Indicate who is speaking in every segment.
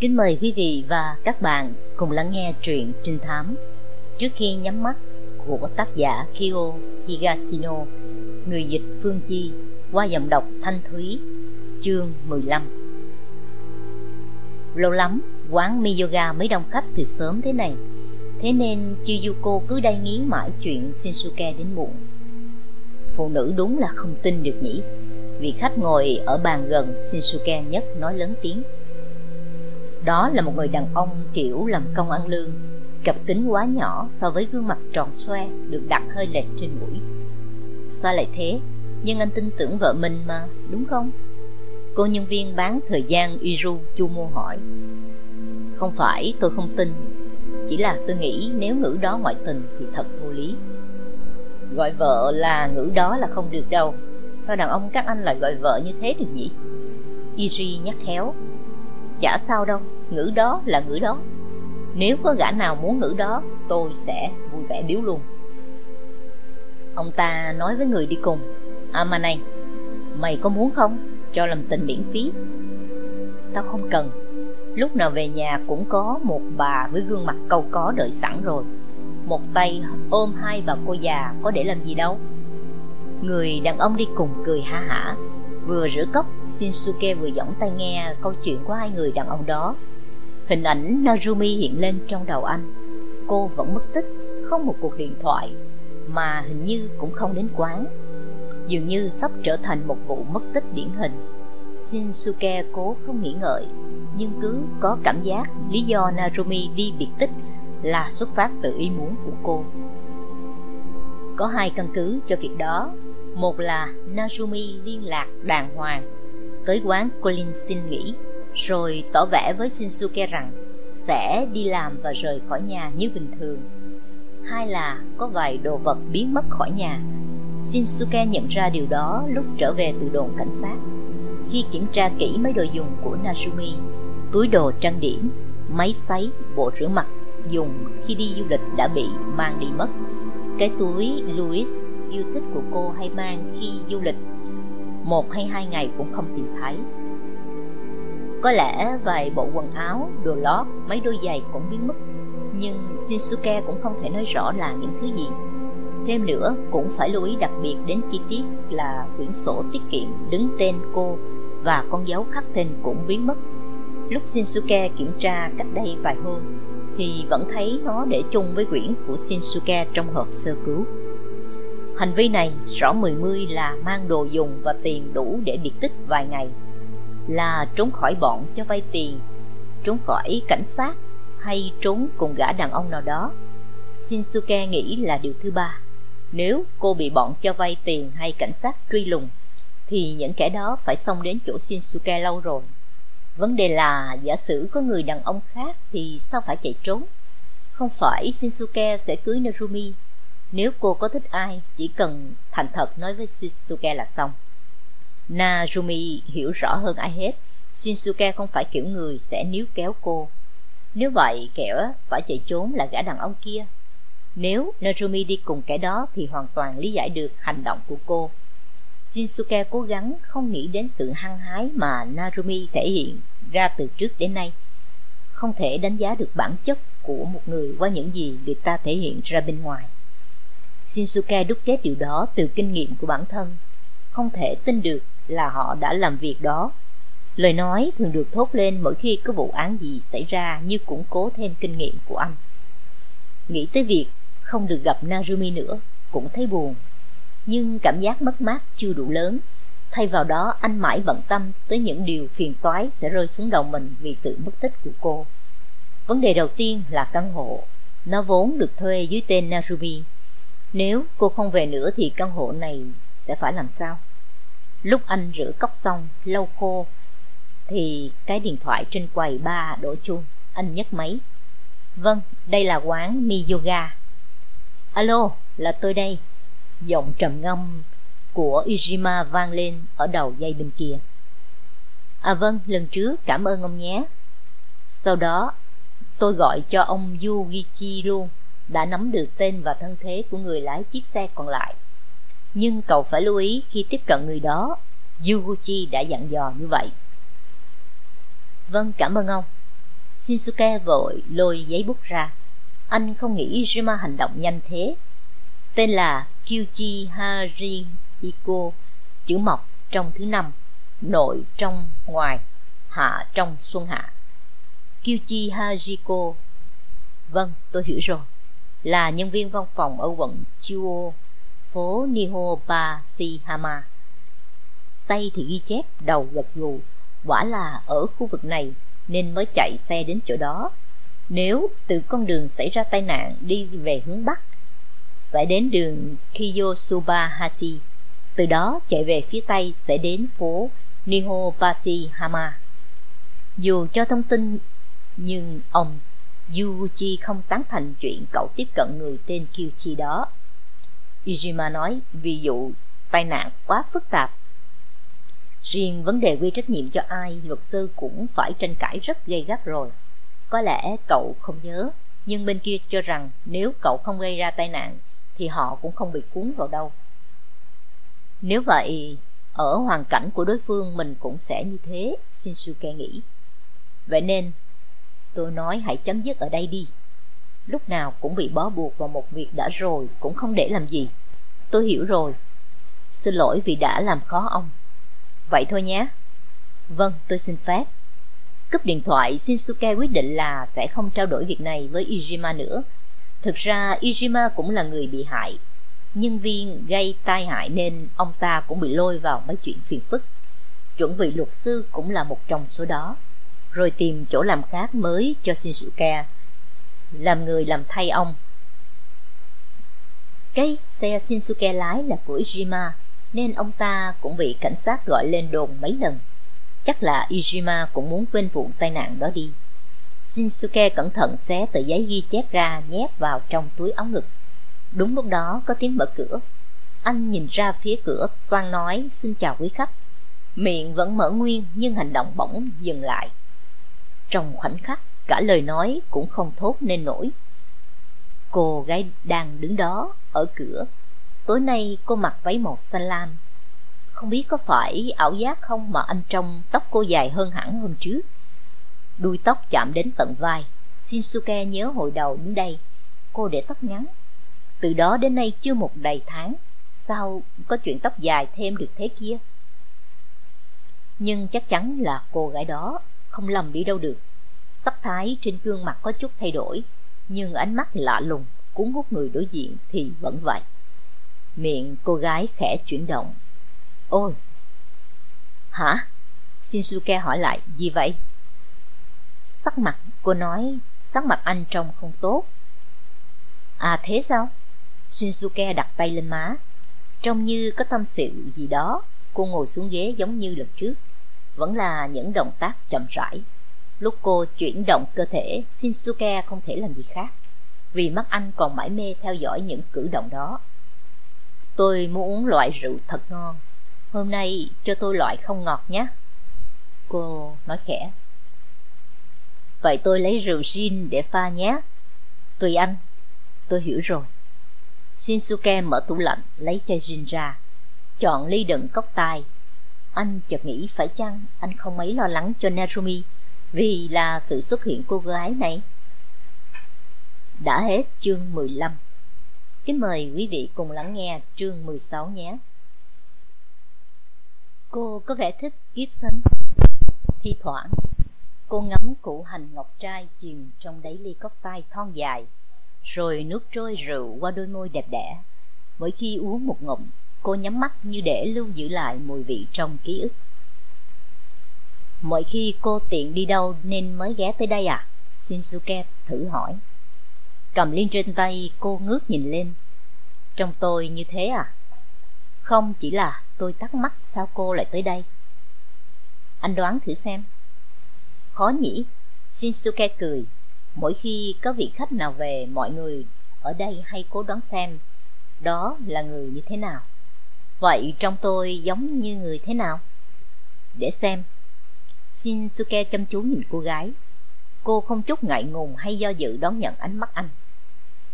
Speaker 1: Kính mời quý vị và các bạn cùng lắng nghe truyện trinh thám. Trước khi nhắm mắt của tác giả Kyo Higashino Người dịch Phương Chi qua giọng đọc Thanh Thúy Chương 15 Lâu lắm, quán Miyoga mới đông khách từ sớm thế này Thế nên Chiyuko cứ đay nghiến mãi chuyện Shinsuke đến muộn. Phụ nữ đúng là không tin được nhỉ Vị khách ngồi ở bàn gần Shinsuke nhất nói lớn tiếng đó là một người đàn ông kiểu làm công ăn lương Cặp kính quá nhỏ so với gương mặt tròn xoe Được đặt hơi lệch trên mũi. Sao lại thế? Nhưng anh tin tưởng vợ mình mà, đúng không? Cô nhân viên bán thời gian Iru chu mô hỏi. Không phải tôi không tin. Chỉ là tôi nghĩ nếu ngữ đó ngoại tình thì thật vô lý. Gọi vợ là ngữ đó là không được đâu. Sao đàn ông các anh lại gọi vợ như thế được nhỉ? Iri nhắc khéo. Chả sao đâu, ngữ đó là ngữ đó. Nếu có gã nào muốn ngữ đó Tôi sẽ vui vẻ biếu luôn. Ông ta nói với người đi cùng À mà này Mày có muốn không? Cho làm tình miễn phí. Tao không cần. Lúc nào về nhà cũng có một bà với gương mặt câu có đợi sẵn rồi. Một tay ôm hai bà cô già có để làm gì đâu. Người đàn ông đi cùng cười ha hả. Vừa rửa cốc, Shinsuke vừa giỏng tai nghe câu chuyện của hai người đàn ông đó. Hình ảnh Narumi hiện lên trong đầu anh. Cô vẫn mất tích, không một cuộc điện thoại, mà hình như cũng không đến quán. Dường như sắp trở thành một vụ mất tích điển hình. Shinsuke cố không nghĩ ngợi, nhưng cứ có cảm giác lý do Narumi đi biệt tích là xuất phát từ ý muốn của cô. Có hai căn cứ cho việc đó một là Narumi liên lạc đàng hoàng tới quán Colin xin nghỉ, rồi tỏ vẻ với Shinsuke rằng sẽ đi làm và rời khỏi nhà như bình thường. Hai là có vài đồ vật biến mất khỏi nhà. Shinsuke nhận ra điều đó lúc trở về từ đồn cảnh sát. Khi kiểm tra kỹ mấy đồ dùng của Najumi, túi đồ trang điểm, máy sấy, bộ rửa mặt dùng khi đi du lịch đã bị mang đi mất. Cái túi Louis yêu thích của cô hay mang khi du lịch một hay hai ngày cũng không tìm thấy có lẽ vài bộ quần áo, đồ lót, mấy đôi giày cũng biến mất. Nhưng shinsuke cũng không thể nói rõ là những thứ gì. Thêm nữa, cũng phải lưu ý đặc biệt đến chi tiết là quyển sổ tiết kiệm đứng tên cô và con dấu khắc tên cũng biến mất. Lúc shinsuke kiểm tra cách đây vài hôm, thì vẫn thấy nó để chung với quyển của shinsuke trong hộp sơ cứu. Hành vi này, rõ mười mươi là mang đồ dùng và tiền đủ để biệt tích vài ngày. Là trốn khỏi bọn cho vay tiền Trốn khỏi cảnh sát Hay trốn cùng gã đàn ông nào đó. Shinsuke nghĩ là điều thứ ba. Nếu cô bị bọn cho vay tiền hay cảnh sát truy lùng Thì những kẻ đó phải xông đến chỗ Shinsuke lâu rồi. Vấn đề là giả sử có người đàn ông khác thì sao phải chạy trốn? Không phải Shinsuke sẽ cưới Narumi. Nếu cô có thích ai, chỉ cần thành thật nói với Shinsuke là xong narumi hiểu rõ hơn ai hết, Shinsuke không phải kiểu người sẽ níu kéo cô. Nếu vậy, kẻ phải chạy trốn là gã đàn ông kia. Nếu narumi đi cùng kẻ đó thì hoàn toàn lý giải được hành động của cô. Shinsuke cố gắng không nghĩ đến sự hăng hái mà Narumi thể hiện ra từ trước đến nay. Không thể đánh giá được bản chất của một người qua những gì người ta thể hiện ra bên ngoài. Shinsuke đúc kết điều đó từ kinh nghiệm của bản thân. Không thể tin được là họ đã làm việc đó. Lời nói thường được thốt lên mỗi khi có vụ án gì xảy ra như củng cố thêm kinh nghiệm của anh. Nghĩ tới việc không được gặp Narumi nữa, cũng thấy buồn. Nhưng cảm giác mất mát chưa đủ lớn. Thay vào đó anh mãi bận tâm tới những điều phiền toái sẽ rơi xuống đầu mình vì sự mất tích của cô. Vấn đề đầu tiên là căn hộ. Nó vốn được thuê dưới tên Narumi nếu cô không về nữa thì căn hộ này sẽ phải làm sao? Lúc anh rửa cốc xong, lau khô, thì cái điện thoại trên quầy ba đổ chuông. Anh nhấc máy. Vâng, đây là quán Mi Yoga. Alo, là tôi đây. Giọng trầm ngâm của Ijima vang lên ở đầu dây bên kia. À vâng, lần trước cảm ơn ông nhé. Sau đó, tôi gọi cho ông Yugichi luôn đã nắm được tên và thân thế của người lái chiếc xe còn lại. Nhưng cậu phải lưu ý khi tiếp cận người đó, Yuguchi đã dặn dò như vậy. Vâng, cảm ơn ông. Shinsuke vội lôi giấy bút ra. Anh không nghĩ Jima hành động nhanh thế. Tên là Kyuchi Harihiko, chữ mọc trong thứ năm, nội trong ngoài, hạ trong xuân hạ. Kyuchi Hajiko Vâng, tôi hiểu rồi. Là nhân viên văn phòng ở quận Chuo, phố Nihobashihama. Tay thì ghi chép, đầu gật gù. Quả là ở khu vực này nên mới chạy xe đến chỗ đó. Nếu từ con đường xảy ra tai nạn đi về hướng Bắc, sẽ đến đường Kiyosubahashi. Từ đó chạy về phía Tây sẽ đến phố Nihobashihama. Dù cho thông tin nhưng ông Yuji không tán thành chuyện cậu tiếp cận người tên Kyuchi đó. Ijima nói, ví dụ tai nạn quá phức tạp. Riêng vấn đề quy trách nhiệm cho ai, luật sư cũng phải tranh cãi rất gay gắt rồi. Có lẽ cậu không nhớ, nhưng bên kia cho rằng nếu cậu không gây ra tai nạn thì họ cũng không bị cuốn vào đâu. Nếu vậy, ở hoàn cảnh của đối phương mình cũng sẽ như thế, Shinsuke nghĩ. Vậy nên Tôi nói hãy chấm dứt ở đây đi. Lúc nào cũng bị bó buộc vào một việc đã rồi, cũng không để làm gì. Tôi hiểu rồi. Xin lỗi vì đã làm khó ông. Vậy thôi nhé. Vâng, tôi xin phép. Cúp điện thoại, Shinsuke quyết định là sẽ không trao đổi việc này với Ijima nữa. Thực ra Ijima cũng là người bị hại. Nhân viên gây tai hại nên ông ta cũng bị lôi vào mấy chuyện phiền phức. Chuẩn bị luật sư cũng là một trong số đó rồi tìm chỗ làm khác mới cho Shinsuke, làm người làm thay ông. Cái xe Shinsuke lái là của Ijima, nên ông ta cũng bị cảnh sát gọi lên đồn mấy lần. Chắc là Ijima cũng muốn quên vụ tai nạn đó đi. Shinsuke cẩn thận xé tờ giấy ghi chép ra nhét vào trong túi áo ngực. Đúng lúc đó có tiếng mở cửa. Anh nhìn ra phía cửa toan nói xin chào quý khách. Miệng vẫn mở nguyên nhưng hành động bỗng dừng lại. Trong khoảnh khắc, cả lời nói cũng không thốt nên nổi. Cô gái đang đứng đó, ở cửa. Tối nay cô mặc váy màu xanh lam. Không biết có phải ảo giác không mà anh trông tóc cô dài hơn hẳn hôm trước. Đuôi tóc chạm đến tận vai. Shinsuke nhớ hồi đầu đến đây, cô để tóc ngắn. Từ đó đến nay chưa một đầy tháng, sao có chuyện tóc dài thêm được thế kia? Nhưng chắc chắn là cô gái đó không lầm đi đâu được. Sắc thái trên gương mặt có chút thay đổi, nhưng ánh mắt lạ lùng, cuốn hút người đối diện thì vẫn vậy. Miệng cô gái khẽ chuyển động. Ôi! Hả? Shinsuke hỏi lại, gì vậy? Sắc mặt, cô nói, sắc mặt anh trông không tốt. À thế sao? Shinsuke đặt tay lên má. Trông như có tâm sự gì đó, cô ngồi xuống ghế giống như lần trước vẫn là những động tác chậm rãi. Lúc cô chuyển động cơ thể, Shinsuke không thể làm gì khác, vì mắt anh còn mãi mê theo dõi những cử động đó. Tôi muốn uống loại rượu thật ngon, hôm nay cho tôi loại không ngọt nhé. Cô nói khẽ. Vậy tôi lấy rượu gin để pha nhé. Tùy anh, tôi hiểu rồi. Shinsuke mở tủ lạnh, lấy chai gin ra, chọn ly đựng cốc tai anh chợt nghĩ phải chăng anh không mấy lo lắng cho Narumi vì là sự xuất hiện cô gái này. Đã hết chương 15. Kính mời quý vị cùng lắng nghe chương 16 nhé. Cô có vẻ thích Gibson. Thi thoảng, cô ngắm cụ hành ngọc trai chìm trong đáy ly cốc tay thon dài, rồi nước trôi rượu qua đôi môi đẹp đẽ. Mỗi khi uống một ngụm, Cô nhắm mắt như để lưu giữ lại mùi vị trong ký ức. Mỗi khi cô tiện đi đâu nên mới ghé tới đây à? Shinsuke thử hỏi. Cầm liên trên tay cô ngước nhìn lên. Trong tôi như thế à? Không chỉ là tôi thắc mắc sao cô lại tới đây. Anh đoán thử xem. Khó nhỉ? Shinsuke cười. Mỗi khi có vị khách nào về, mọi người ở đây hay cố đoán xem đó là người như thế nào. Vậy trong tôi giống như người thế nào? Để xem. Shinsuke chăm chú nhìn cô gái. Cô không chút ngại ngùng hay do dự đón nhận ánh mắt anh.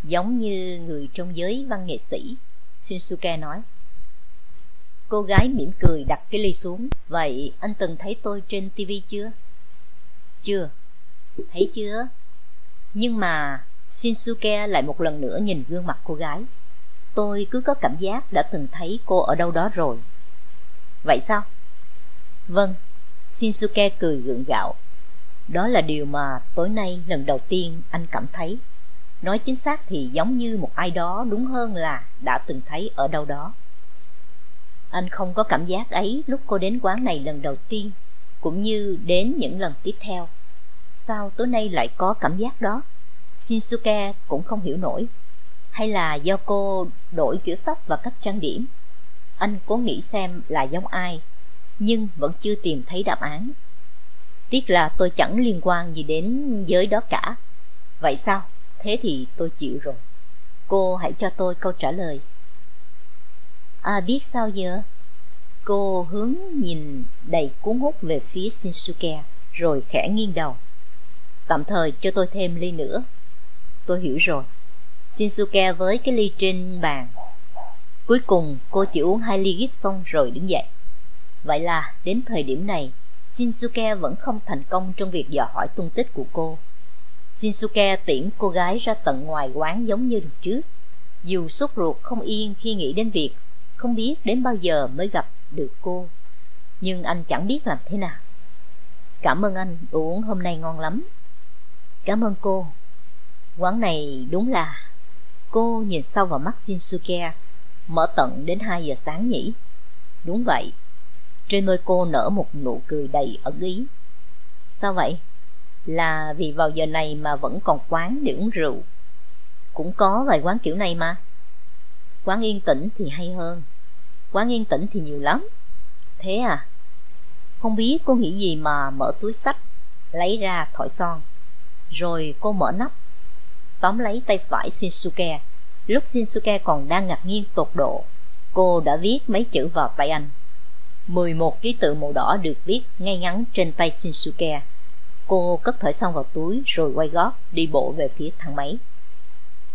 Speaker 1: Giống như người trong giới văn nghệ sĩ, Shinsuke nói. Cô gái mỉm cười đặt cái ly xuống. Vậy anh từng thấy tôi trên TV chưa? Chưa. Thấy chưa? Nhưng mà Shinsuke lại một lần nữa nhìn gương mặt cô gái. Tôi cứ có cảm giác đã từng thấy cô ở đâu đó rồi. Vậy sao? Vâng, Shinsuke cười gượng gạo. Đó là điều mà tối nay lần đầu tiên anh cảm thấy. Nói chính xác thì giống như một ai đó đúng hơn là đã từng thấy ở đâu đó. Anh không có cảm giác ấy lúc cô đến quán này lần đầu tiên, cũng như đến những lần tiếp theo. Sao tối nay lại có cảm giác đó? Shinsuke cũng không hiểu nổi. Hay là do cô đổi kiểu tóc và cách trang điểm? Anh cố nghĩ xem là giống ai, nhưng vẫn chưa tìm thấy đáp án. Tiếc là tôi chẳng liên quan gì đến giới đó cả. Vậy sao? Thế thì tôi chịu rồi. Cô hãy cho tôi câu trả lời. À biết sao giờ? Cô hướng nhìn đầy cuốn hút về phía Shinsuke, rồi khẽ nghiêng đầu. Tạm thời cho tôi thêm ly nữa. Tôi hiểu rồi. Shinsuke với cái ly trên bàn. Cuối cùng cô chỉ uống hai ly gip xong rồi đứng dậy. Vậy là đến thời điểm này, Shinsuke vẫn không thành công trong việc dò hỏi tung tích của cô. Shinsuke tiễn cô gái ra tận ngoài quán giống như lần trước. Dù sốt ruột không yên khi nghĩ đến việc không biết đến bao giờ mới gặp được cô. Nhưng anh chẳng biết làm thế nào. Cảm ơn anh, đồ uống hôm nay ngon lắm. Cảm ơn cô. Quán này đúng là... Cô nhìn sâu vào mắt Shinsuke, mở tận đến 2 giờ sáng nhỉ? Đúng vậy. Trên môi cô nở một nụ cười đầy ẩn ý. Sao vậy? Là vì vào giờ này mà vẫn còn quán để uống rượu. Cũng có vài quán kiểu này mà. Quán yên tĩnh thì hay hơn. Quán yên tĩnh thì nhiều lắm. Thế à? Không biết cô nghĩ gì mà mở túi sách, lấy ra thỏi son. Rồi cô mở nắp, tóm lấy tay phải Shinsuke. Lúc Shinsuke còn đang ngạc nhiên tột độ, cô đã viết mấy chữ vào tay anh. 11 ký tự màu đỏ được viết ngay ngắn trên tay Shinsuke. Cô cất thỏi xong vào túi rồi quay gót đi bộ về phía thang máy.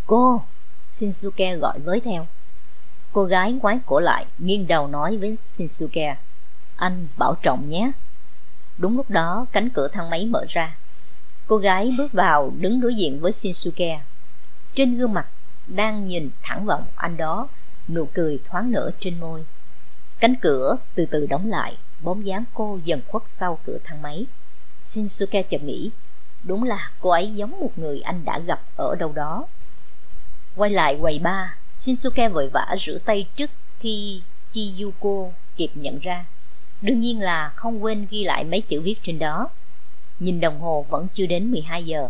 Speaker 1: Cô! Shinsuke gọi với theo. Cô gái ngoái cổ lại, nghiêng đầu nói với Shinsuke. Anh bảo trọng nhé. Đúng lúc đó, cánh cửa thang máy mở ra. Cô gái bước vào đứng đối diện với Shinsuke. Trên gương mặt đang nhìn thẳng vào anh đó, nụ cười thoáng nở trên môi. Cánh cửa từ từ đóng lại, bóng dáng cô dần khuất sau cửa thang máy. Shinsuke chợt nghĩ, đúng là cô ấy giống một người anh đã gặp ở đâu đó. Quay lại quầy ba, Shinsuke vội vã rửa tay trước khi Chiyuko kịp nhận ra. Đương nhiên là không quên ghi lại mấy chữ viết trên đó. Nhìn đồng hồ vẫn chưa đến 12 giờ.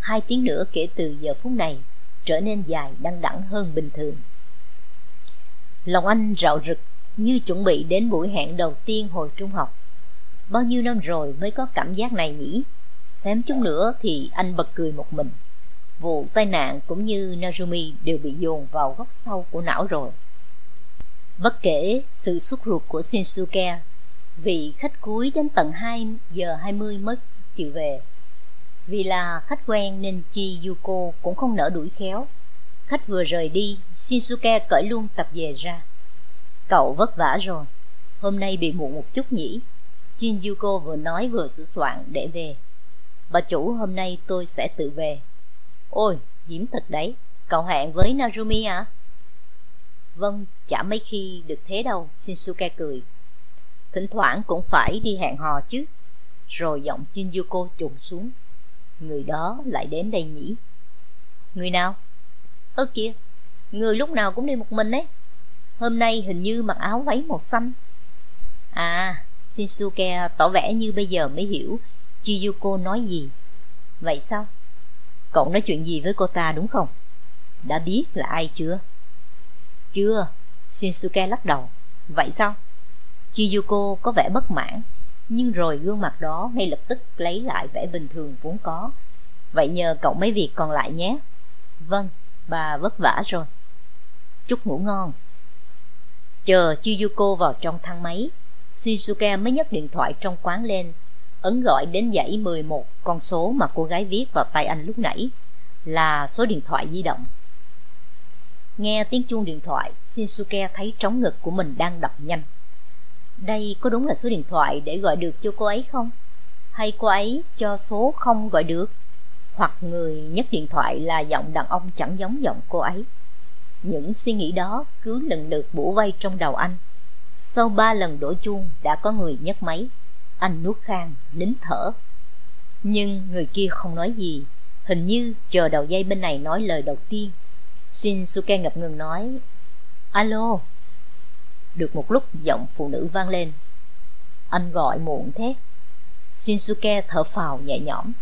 Speaker 1: Hai tiếng nữa kể từ giờ phút này trở nên dài đăng đẳng hơn bình thường. Lòng anh rạo rực như chuẩn bị đến buổi hẹn đầu tiên hồi trung học. Bao nhiêu năm rồi mới có cảm giác này nhỉ? Xém chút nữa thì anh bật cười một mình. Vụ tai nạn cũng như Narumi đều bị dồn vào góc sau của não rồi. Bất kể sự sốt ruột của Shinsuke, vì khách cuối đến tận 2 giờ 20 mới chịu về. Vì là khách quen nên Chi Yuko cũng không nỡ đuổi khéo. Khách vừa rời đi, Shinsuke cởi luôn tập về ra. Cậu vất vả rồi, hôm nay bị muộn một chút nhỉ? Jin Yuko vừa nói vừa sửa soạn để về. Bà chủ hôm nay tôi sẽ tự về. Ôi, hiểm thật đấy, cậu hẹn với Narumi à? Vâng, chả mấy khi được thế đâu, Shinsuke cười. Thỉnh thoảng cũng phải đi hẹn hò chứ. Rồi giọng Jin Yuko trùng xuống. Người đó lại đến đây nhỉ? Người nào? Ơ kìa, người lúc nào cũng đi một mình ấy. Hôm nay hình như mặc áo váy màu xanh. À, Shinsuke tỏ vẻ như bây giờ mới hiểu Chiyuko nói gì. Vậy sao? Cậu nói chuyện gì với cô ta đúng không? Đã biết là ai chưa? Chưa, Shinsuke lắc đầu. Vậy sao? Chiyuko có vẻ bất mãn, nhưng rồi gương mặt đó ngay lập tức lấy lại vẻ bình thường vốn có. Vậy nhờ cậu mấy việc còn lại nhé. Vâng, bà vất vả rồi. Chúc ngủ ngon. Chờ Chiyuko vào trong thang máy, Shizuka mới nhấc điện thoại trong quán lên, ấn gọi đến dãy 11 con số mà cô gái viết vào tay anh lúc nãy, là số điện thoại di động. Nghe tiếng chuông điện thoại, Shinsuke thấy trống ngực của mình đang đập nhanh. Đây có đúng là số điện thoại để gọi được cho cô ấy không? hay cô ấy cho số không gọi được hoặc người nhấc điện thoại là giọng đàn ông chẳng giống giọng cô ấy những suy nghĩ đó cứ lần lượt bủa vây trong đầu anh. Sau ba lần đổ chuông, đã có người nhấc máy. Anh nuốt khang, nín thở. Nhưng người kia không nói gì. Hình như chờ đầu dây bên này nói lời đầu tiên, shinsuke ngập ngừng nói, alo. Được một lúc, giọng phụ nữ vang lên. Anh gọi muộn thế. Shinsuke thở phào nhẹ nhõm.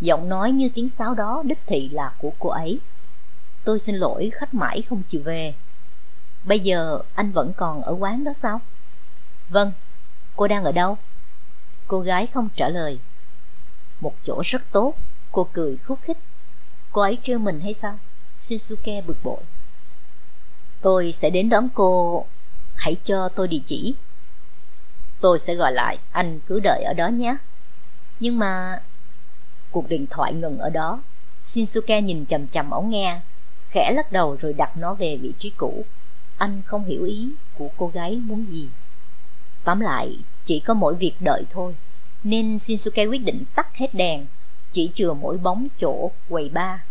Speaker 1: Giọng nói như tiếng sáo đó đích thị là của cô ấy tôi xin lỗi, khách mãi không chịu về. Bây giờ anh vẫn còn ở quán đó sao? Vâng cô đang ở đâu? Cô gái không trả lời. Một chỗ rất tốt, cô cười khúc khích. Cô ấy trêu mình hay sao? Shinsuke bực bội. Tôi sẽ đến đón cô. Hãy cho tôi địa chỉ. Tôi sẽ gọi lại, anh cứ đợi ở đó nhé. Nhưng mà cuộc điện thoại ngừng ở đó. Shinsuke nhìn chầm chầm ống nghe khẽ lắc đầu rồi đặt nó về vị trí cũ. Anh không hiểu ý của cô gái muốn gì. Tóm lại, chỉ có mỗi việc đợi thôi, nên shinsuke quyết định tắt hết đèn, chỉ chừa mỗi bóng chỗ quầy ba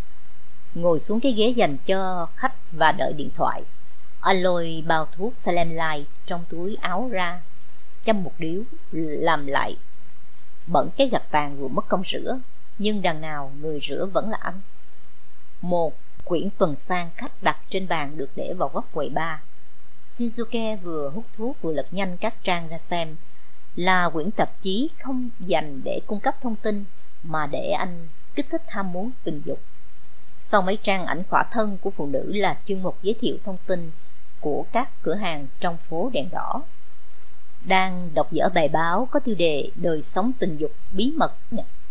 Speaker 1: ngồi xuống cái ghế dành cho khách và đợi điện thoại. Anh lôi bao thuốc Salem Light trong túi áo ra, chăm một điếu, làm lại. Bẩn cái gạch vàng vừa mất công rửa, nhưng đằng nào người rửa vẫn là anh. Một quyển tuần sang khách đặt trên bàn được để vào góc quầy ba Shinsuke vừa hút thuốc vừa lật nhanh các trang ra xem. Là quyển tạp chí không dành để cung cấp thông tin, mà để anh kích thích ham muốn tình dục. Sau mấy trang ảnh khỏa thân của phụ nữ là chuyên mục giới thiệu thông tin của các cửa hàng trong phố đèn đỏ. Đang đọc dở bài báo có tiêu đề đời sống tình dục bí mật,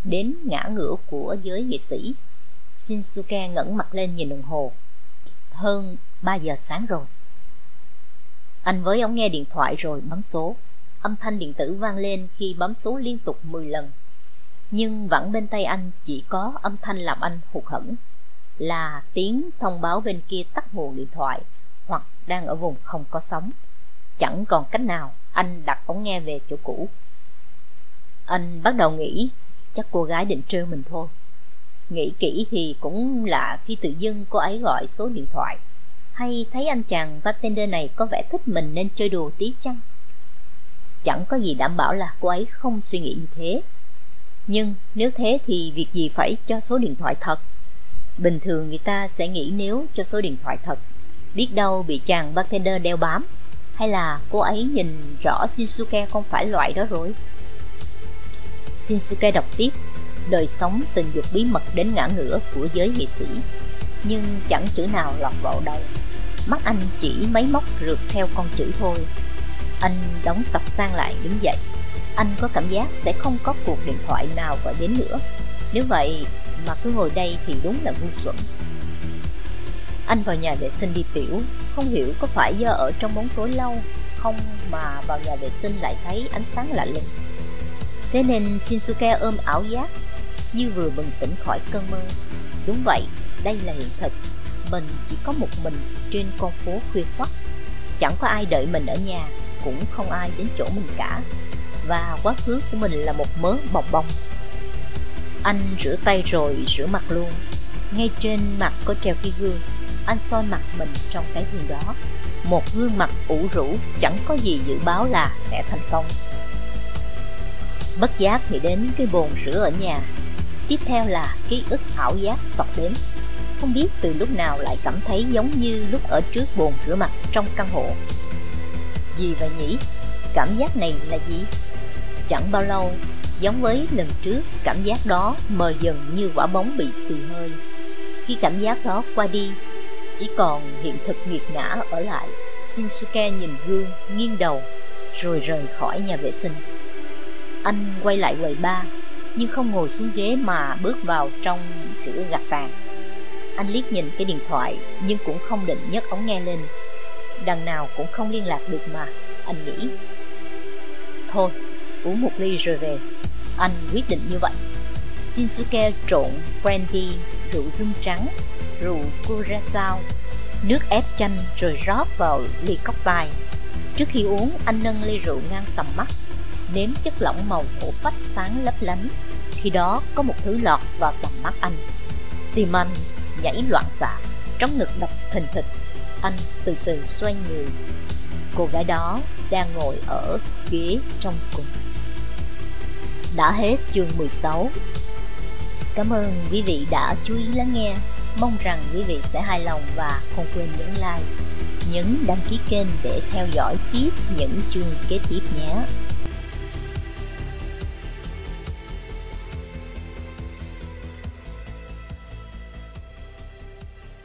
Speaker 1: đến ngã ngửa của giới nghệ sĩ shinsuke ngẩng mặt lên nhìn đồng hồ. Hơn ba giờ sáng rồi. Anh với ống nghe điện thoại rồi bấm số. Âm thanh điện tử vang lên khi bấm số liên tục 10 lần. Nhưng vẫn bên tay anh chỉ có âm thanh làm anh hụt hẫng. Là tiếng thông báo bên kia tắt nguồn điện thoại hoặc đang ở vùng không có sóng. Chẳng còn cách nào, anh đặt ống nghe về chỗ cũ. Anh bắt đầu nghĩ, chắc cô gái định trêu mình thôi nghĩ kỹ thì cũng lạ khi tự dưng cô ấy gọi số điện thoại. Hay thấy anh chàng bartender này có vẻ thích mình nên chơi đùa tí chăng? Chẳng có gì đảm bảo là cô ấy không suy nghĩ như thế. Nhưng nếu thế thì việc gì phải cho số điện thoại thật? Bình thường người ta sẽ nghĩ nếu cho số điện thoại thật, biết đâu bị chàng bartender đeo bám. Hay là cô ấy nhìn rõ shinsuke không phải loại đó rồi? Shinsuke đọc tiếp đời sống tình dục bí mật đến ngã ngửa của giới nghệ sĩ. Nhưng chẳng chữ nào lọt vào đầu. Mắt anh chỉ máy móc rượt theo con chữ thôi. Anh đóng tập sang lại đứng dậy. Anh có cảm giác sẽ không có cuộc điện thoại nào gọi đến nữa. Nếu vậy mà cứ ngồi đây thì đúng là ngu xuẩn. Anh vào nhà vệ sinh đi tiểu. Không hiểu có phải do ở trong bóng tối lâu không mà vào nhà vệ sinh lại thấy ánh sáng lạ lùng. Thế nên shinsuke ôm ảo giác như vừa bừng tỉnh khỏi cơn mơ. Đúng vậy, đây là hiện thực. Mình chỉ có một mình trên con phố khuya khoắt. Chẳng có ai đợi mình ở nhà, cũng không ai đến chỗ mình cả. Và quá khứ của mình là một mớ bọc bong anh rửa tay rồi rửa mặt luôn. Ngay trên mặt có treo cái gương. Anh soi mặt mình trong cái gương đó. Một gương mặt ủ rũ, chẳng có gì dự báo là sẽ thành công. Bất giác nghĩ đến cái bồn rửa ở nhà tiếp theo là ký ức ảo giác sọc đến. Không biết từ lúc nào lại cảm thấy giống như lúc ở trước bồn rửa mặt trong căn hộ. Gì vậy nhỉ cảm giác này là gì? Chẳng bao lâu, giống với lần trước, cảm giác đó mờ dần như quả bóng bị xì hơi. Khi cảm giác đó qua đi, chỉ còn hiện thực nghiệt ngã ở lại. Shinsuke nhìn gương, nghiêng đầu, rồi rời khỏi nhà vệ sinh. Anh quay lại quầy ba nhưng không ngồi xuống ghế mà bước vào trong cửa gạch vàng. Anh liếc nhìn cái điện thoại, nhưng cũng không định nhấc ống nghe lên. Đằng nào cũng không liên lạc được mà, anh nghĩ. Thôi, uống một ly rồi về. Anh quyết định như vậy. Shinsuke trộn brandy, rượu rum trắng, rượu curacao nước ép chanh rồi rót vào ly cốc tai. Trước khi uống, anh nâng ly rượu ngang tầm mắt nếm chất lỏng màu hổ phách sáng lấp lánh. Khi đó có một thứ lọt vào tầm mắt anh. Tim anh nhảy loạn xạ, trong ngực đập thình thịch. Anh từ từ xoay người. Cô gái đó đang ngồi ở ghế trong cùng. Đã hết chương 16 Cảm ơn quý vị đã chú ý lắng nghe. Mong rằng quý vị sẽ hài lòng và không quên nhấn like, nhấn đăng ký kênh để theo dõi tiếp những chương kế tiếp nhé.